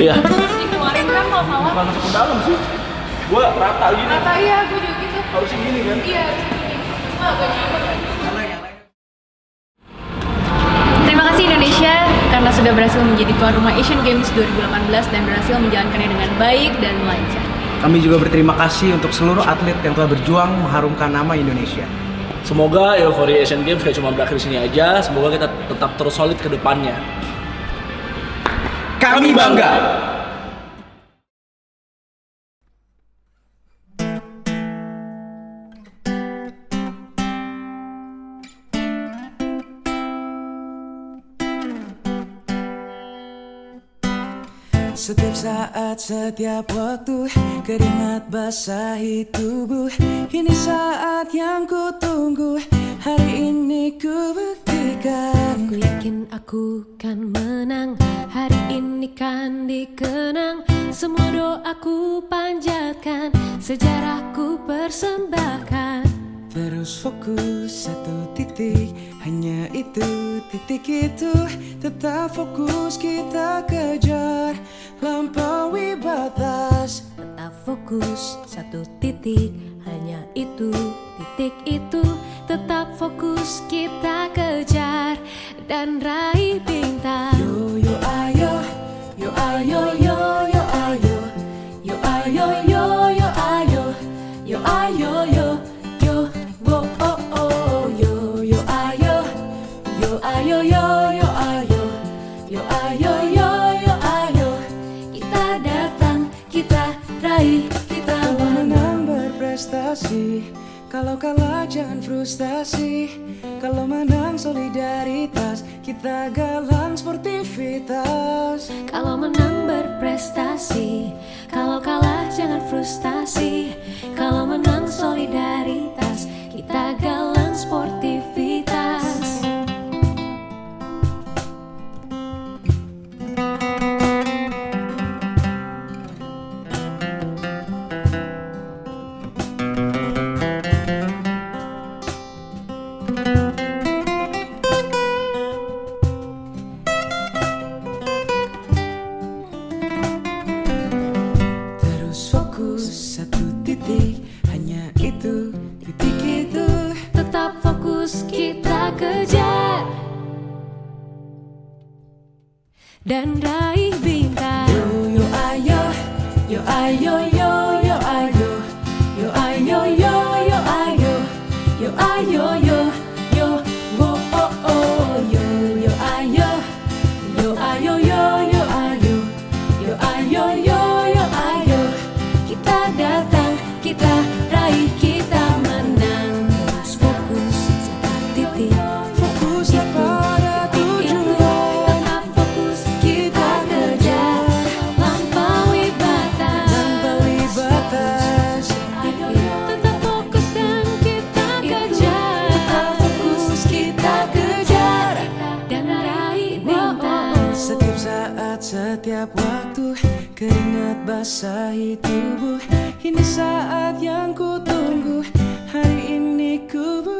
Iya. Dikeluarin kan kalau salah. Bukan masuk ke dalam sih. Gua rata gini. Kata iya, gue juga gitu. Harusnya gini kan. Iya, gak nyaman. Terima kasih Indonesia karena sudah berhasil menjadi tuan rumah Asian Games 2018 dan berhasil menjalankannya dengan baik dan lancar. Kami juga berterima kasih untuk seluruh atlet yang telah berjuang mengharumkan nama Indonesia. Semoga euforia Asian Games gak cuma berakhir di sini aja. Semoga kita tetap terus solid ke depannya. Kami bangga. Setiap saat, setiap waktu Keringat basahi tubuh Ini saat aku kan menang Hari ini kan dikenang. Semua doaku panjatkan Sejarahku persembahkan. Terus fokus satu titik Hanya itu titik itu. Tetap fokus kita kejar Lampaui batas. Tetap fokus satu titik Hanya itu titik itu. Tetap fokus kita Dan raih bintang. Yo yo ayo Yo ayo yo yo ayo. Yo ayo yo yo ayo. Yo ayo yo yo wo oh oh Yo. Yo ayo Yo ayo yo yo ayo. Yo ayo yo yo ayo. Kita datang, kita raih, kita menang berprestasi Kalau kalah jangan frustasi. Kalau menang solidaritas. Kita galang sportivitas. Kalau menang berprestasi. Kalau kalah jangan frustasi fokus satu titik Hanya itu titik itu. Tetap fokus kita kejar. Dan raih bintang. Yo yo ayo Yo ayo yo setiap waktu Keringat basahi tubuh. Ini saat yang ku tunggu Hari ini ku butuh